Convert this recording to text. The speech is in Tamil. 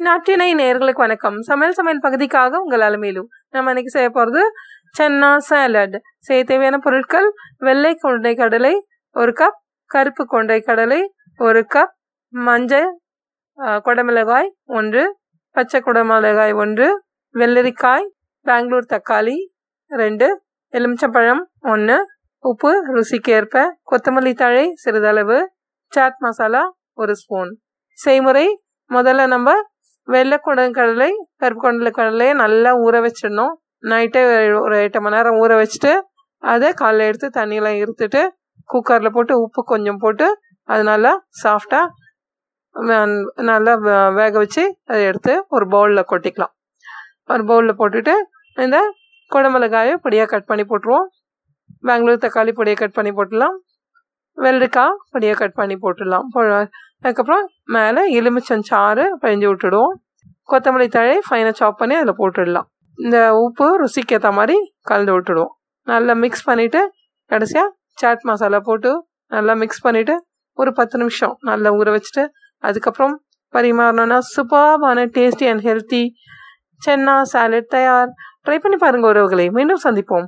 நாட்டினை நேர்களுக்கு வணக்கம். சமையல் சமையல் பகுதிக்காக உங்கள் அலமையிலும் நம்ம இன்னைக்கு செய்ய போகிறது சென்னா சாலட் செய்ய தேவையான பொருட்கள் வெள்ளை கொண்டை கடலை ஒரு கப் கருப்பு கொண்டை கடலை ஒரு கப் மஞ்சள் குடமிளகாய் ஒன்று பச்சை குடமிளகாய் ஒன்று வெள்ளரிக்காய் பெங்களூர் தக்காளி ரெண்டு எலுமிச்சம்பழம் ஒன்று உப்பு ருசிக்கு ஏற்ப கொத்தமல்லி தழை சிறிதளவு சாட் மசாலா ஒரு ஸ்பூன் செய்முறை முதல்ல நம்ம வெள்ளை கடலை கருப்பு கொண்டை கடலையை நல்லா ஊற வச்சிடணும். நைட்டே ஒரு எட்டு மணி நேரம் ஊற வச்சுட்டு அதை காலைல எடுத்து தண்ணியெலாம் இருத்துட்டு குக்கரில் போட்டு உப்பு கொஞ்சம் போட்டு அது நல்லா சாஃப்டாக நல்லா வே- வேக வச்சு அதை எடுத்து ஒரு பவுலில் கொட்டிக்கலாம். ஒரு பவுலில் போட்டுட்டு இந்த குடமிளகாயை பொடியாக கட் பண்ணி போட்டுருவோம். பெங்களூர் தக்காளி பொடியை கட் பண்ணி போட்டுடலாம். வெள்ளரிக்காய் பொடியாக கட் பண்ணி போட்டுடலாம். அதுக்கப்புறம் மேலே எலுமிச்சம் சாறு பிழிஞ்சு விட்டுடுவோம். கொத்தமல்லி தழை ஃபைனாக சாப் பண்ணி அதில் போட்டுடலாம். இந்த உப்பு ருசிக்கு ஏற்ற மாதிரி கலந்து விட்டுடுவோம். நல்லா மிக்ஸ் பண்ணிவிட்டு கடைசியாக சாட் மசாலா போட்டு நல்லா மிக்ஸ் பண்ணிவிட்டு ஒரு பத்து நிமிஷம் நல்லா ஊற வச்சுட்டு அதுக்கப்புறம் பரிமாறணும்னா சூப்பர்பான tasty and healthy chana salad தயார். ட்ரை பண்ணி பாருங்கள் உறவுகளை. மீண்டும் சந்திப்போம்.